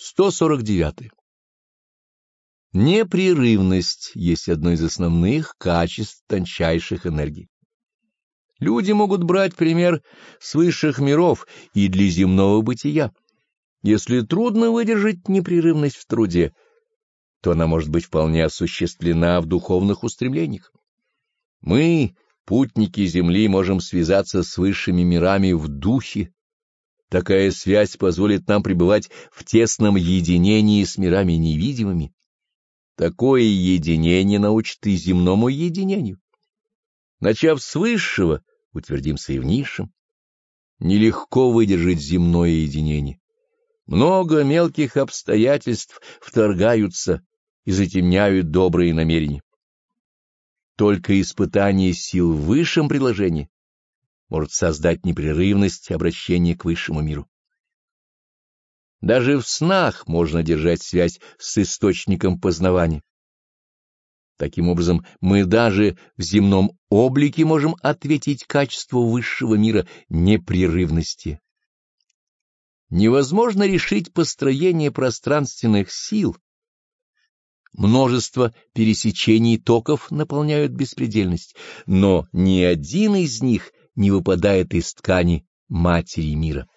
149. Непрерывность есть одно из основных качеств тончайших энергий. Люди могут брать пример с высших миров и для земного бытия. Если трудно выдержать непрерывность в труде, то она может быть вполне осуществлена в духовных устремлениях. Мы, путники Земли, можем связаться с высшими мирами в духе. Такая связь позволит нам пребывать в тесном единении с мирами невидимыми. Такое единение научит и земному единению. Начав с высшего, утвердимся и в низшем. Нелегко выдержать земное единение. Много мелких обстоятельств вторгаются и затемняют добрые намерения. Только испытание сил в высшем приложении может создать непрерывность обращения к высшему миру. Даже в снах можно держать связь с источником познавания. Таким образом, мы даже в земном облике можем ответить качеству высшего мира непрерывности. Невозможно решить построение пространственных сил. Множество пересечений токов наполняют беспредельность, но ни один из них не выпадает из ткани матери мира.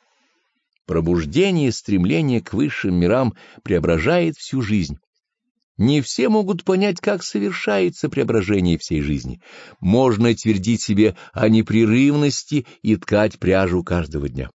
Пробуждение и стремление к высшим мирам преображает всю жизнь. Не все могут понять, как совершается преображение всей жизни. Можно твердить себе о непрерывности и ткать пряжу каждого дня.